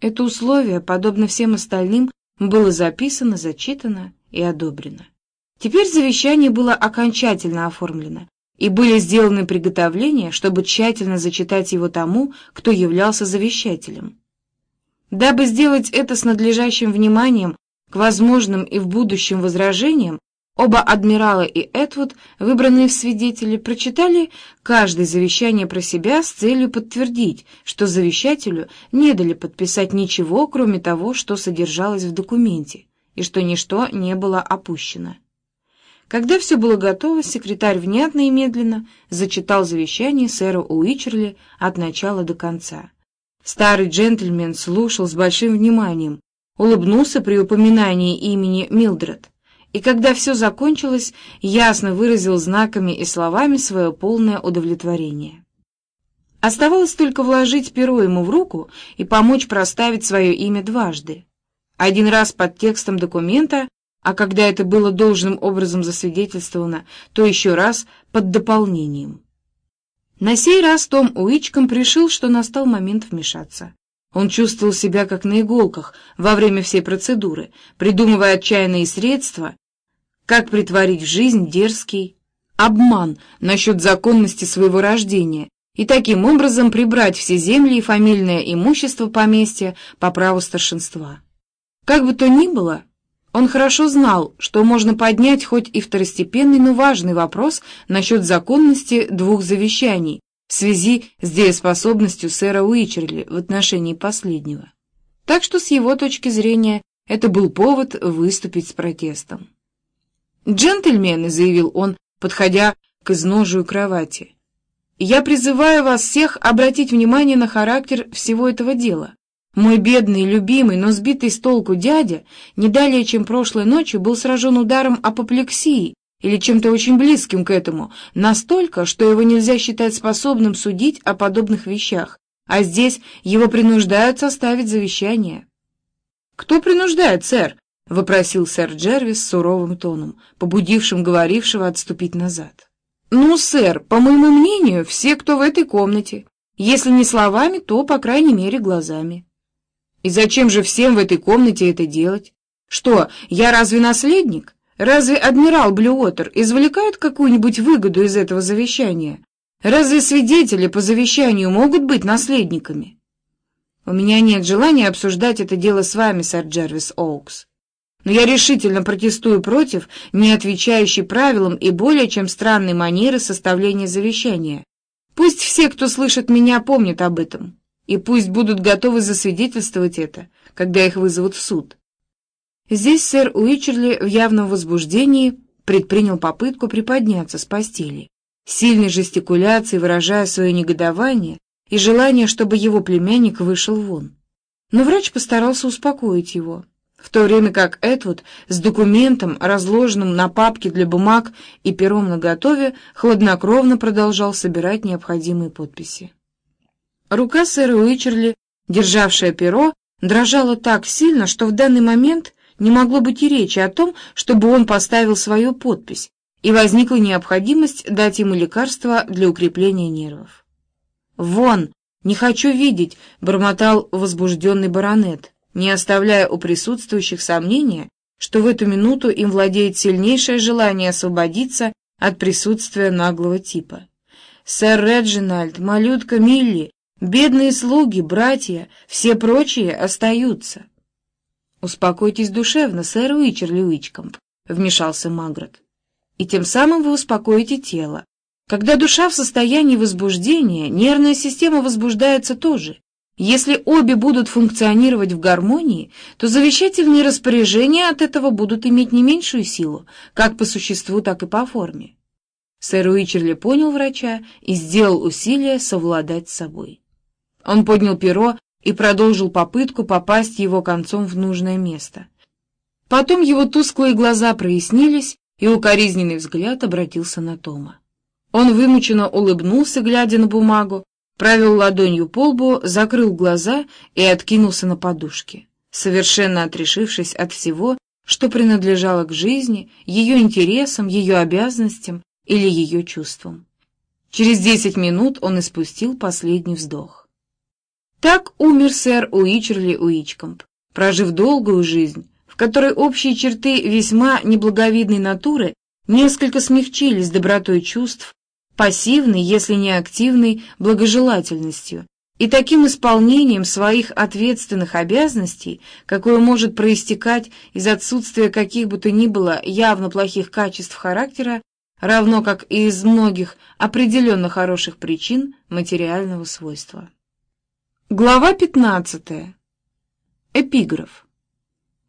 Это условие, подобно всем остальным, было записано, зачитано и одобрено. Теперь завещание было окончательно оформлено, и были сделаны приготовления, чтобы тщательно зачитать его тому, кто являлся завещателем. Дабы сделать это с надлежащим вниманием к возможным и в будущем возражениям, оба адмирала и Этвуд, выбранные в свидетели, прочитали каждое завещание про себя с целью подтвердить, что завещателю не дали подписать ничего, кроме того, что содержалось в документе, и что ничто не было опущено. Когда все было готово, секретарь внятно и медленно зачитал завещание сэра Уичерли от начала до конца. Старый джентльмен слушал с большим вниманием, улыбнулся при упоминании имени Милдред, и когда все закончилось, ясно выразил знаками и словами свое полное удовлетворение. Оставалось только вложить перо ему в руку и помочь проставить свое имя дважды. Один раз под текстом документа, а когда это было должным образом засвидетельствовано, то еще раз под дополнением. На сей раз Том Уичком пришил, что настал момент вмешаться. Он чувствовал себя как на иголках во время всей процедуры, придумывая отчаянные средства, как притворить в жизнь дерзкий обман насчет законности своего рождения и таким образом прибрать все земли и фамильное имущество поместья по праву старшинства. Как бы то ни было, он хорошо знал, что можно поднять хоть и второстепенный, но важный вопрос насчет законности двух завещаний в связи с дееспособностью сэра Уичерли в отношении последнего. Так что с его точки зрения это был повод выступить с протестом. «Джентльмены», — заявил он, подходя к изножию кровати, — «я призываю вас всех обратить внимание на характер всего этого дела. Мой бедный, любимый, но сбитый с толку дядя не далее, чем прошлой ночью, был сражен ударом апоплексии или чем-то очень близким к этому, настолько, что его нельзя считать способным судить о подобных вещах, а здесь его принуждают составить завещание. «Кто принуждает, сэр?» — вопросил сэр Джервис суровым тоном, побудившим говорившего отступить назад. «Ну, сэр, по моему мнению, все, кто в этой комнате. Если не словами, то, по крайней мере, глазами». И зачем же всем в этой комнате это делать? Что, я разве наследник? Разве адмирал Блюотер извлекает какую-нибудь выгоду из этого завещания? Разве свидетели по завещанию могут быть наследниками? У меня нет желания обсуждать это дело с вами, сэр Джервис Оукс. Но я решительно протестую против не отвечающей правилам и более чем странной манеры составления завещания. Пусть все, кто слышит меня, помнят об этом и пусть будут готовы засвидетельствовать это, когда их вызовут в суд. Здесь сэр Уичерли в явном возбуждении предпринял попытку приподняться с постели, сильной жестикуляцией выражая свое негодование и желание, чтобы его племянник вышел вон. Но врач постарался успокоить его, в то время как Эдвуд с документом, разложенным на папке для бумаг и пером наготове, хладнокровно продолжал собирать необходимые подписи. Рука сэра Уичерли, державшая перо, дрожала так сильно, что в данный момент не могло быть и речи о том, чтобы он поставил свою подпись, и возникла необходимость дать ему лекарство для укрепления нервов. «Вон! Не хочу видеть!» — бормотал возбужденный баронет, не оставляя у присутствующих сомнения, что в эту минуту им владеет сильнейшее желание освободиться от присутствия наглого типа. «Сэр Реджинальд, малютка Милли, Бедные слуги, братья, все прочие остаются. «Успокойтесь душевно, сэр Уичерли Уичкомп», — вмешался Магрот. «И тем самым вы успокоите тело. Когда душа в состоянии возбуждения, нервная система возбуждается тоже. Если обе будут функционировать в гармонии, то завещательные распоряжения от этого будут иметь не меньшую силу, как по существу, так и по форме». Сэр Уичерли понял врача и сделал усилие совладать с собой. Он поднял перо и продолжил попытку попасть его концом в нужное место. Потом его тусклые глаза прояснились, и укоризненный взгляд обратился на Тома. Он вымученно улыбнулся, глядя на бумагу, провел ладонью по лбу, закрыл глаза и откинулся на подушке, совершенно отрешившись от всего, что принадлежало к жизни, ее интересам, ее обязанностям или ее чувствам. Через десять минут он испустил последний вздох. Так умер сэр Уичерли Уичкомп, прожив долгую жизнь, в которой общие черты весьма неблаговидной натуры несколько смягчились добротой чувств, пассивной, если не активной, благожелательностью и таким исполнением своих ответственных обязанностей, какое может проистекать из отсутствия каких бы то ни было явно плохих качеств характера, равно как и из многих определенно хороших причин материального свойства. Глава 15. Эпиграф.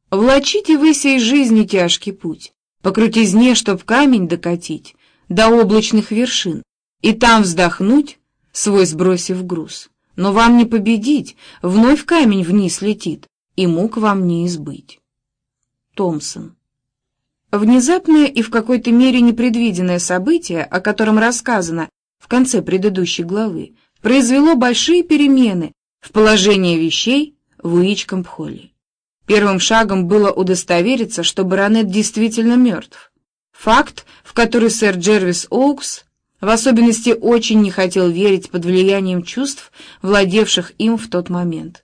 «Влачите вы сей жизни тяжкий путь, по крутизне, чтоб камень докатить до облачных вершин, и там вздохнуть, свой сбросив груз. Но вам не победить, вновь камень вниз летит, и мук вам не избыть». Томпсон. Внезапное и в какой-то мере непредвиденное событие, о котором рассказано в конце предыдущей главы, произвело большие перемены в положении вещей в Уичкомп-холле. Первым шагом было удостовериться, что баронет действительно мертв. Факт, в который сэр Джервис Оукс в особенности очень не хотел верить под влиянием чувств, владевших им в тот момент.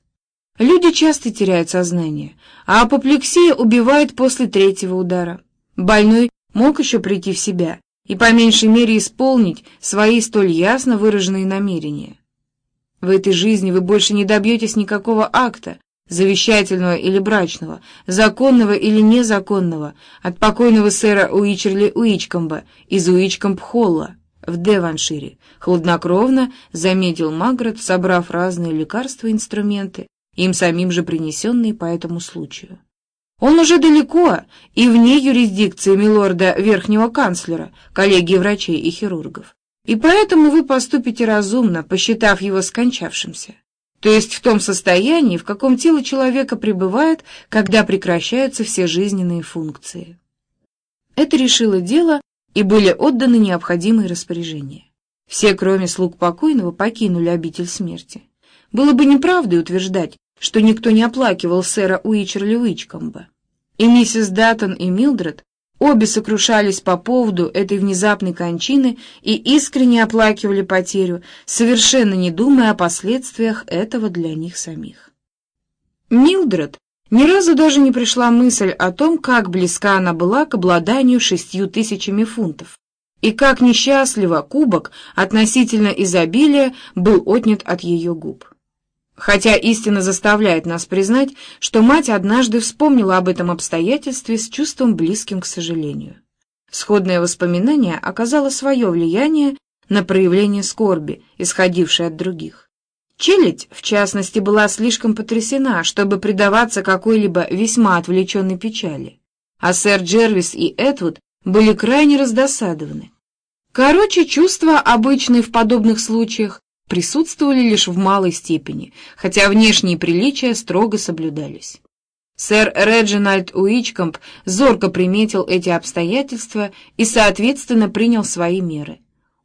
Люди часто теряют сознание, а апоплексия убивает после третьего удара. Больной мог еще прийти в себя и по меньшей мере исполнить свои столь ясно выраженные намерения. В этой жизни вы больше не добьетесь никакого акта, завещательного или брачного, законного или незаконного, от покойного сэра Уичерли Уичкомба из Уичкомб-Холла в Деваншире, хладнокровно заметил Магрот, собрав разные лекарства и инструменты, им самим же принесенные по этому случаю. Он уже далеко и вне юрисдикции милорда верхнего канцлера, коллегии врачей и хирургов. И поэтому вы поступите разумно, посчитав его скончавшимся. То есть в том состоянии, в каком тело человека пребывает, когда прекращаются все жизненные функции. Это решило дело, и были отданы необходимые распоряжения. Все, кроме слуг покойного, покинули обитель смерти. Было бы неправдой утверждать, что никто не оплакивал сэра Уичерли Уичкомба. И миссис Даттон и Милдред обе сокрушались по поводу этой внезапной кончины и искренне оплакивали потерю, совершенно не думая о последствиях этого для них самих. Милдред ни разу даже не пришла мысль о том, как близка она была к обладанию шестью тысячами фунтов, и как несчастливо кубок относительно изобилия был отнят от ее губ. Хотя истина заставляет нас признать, что мать однажды вспомнила об этом обстоятельстве с чувством близким к сожалению. Сходное воспоминание оказало свое влияние на проявление скорби, исходившей от других. Челядь, в частности, была слишком потрясена, чтобы предаваться какой-либо весьма отвлеченной печали, а сэр Джервис и Эдвуд были крайне раздосадованы. Короче, чувства, обычные в подобных случаях, присутствовали лишь в малой степени, хотя внешние приличия строго соблюдались. Сэр Реджинальд Уичкомп зорко приметил эти обстоятельства и, соответственно, принял свои меры.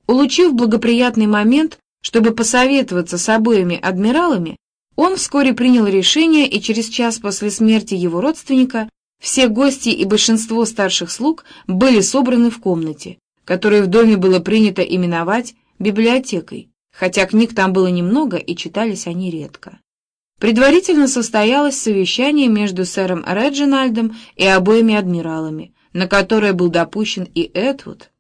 Улучив благоприятный момент, чтобы посоветоваться с обоими адмиралами, он вскоре принял решение, и через час после смерти его родственника все гости и большинство старших слуг были собраны в комнате, которую в доме было принято именовать библиотекой, хотя книг там было немного и читались они редко. Предварительно состоялось совещание между сэром Реджинальдом и обоими адмиралами, на которое был допущен и Эдвуд,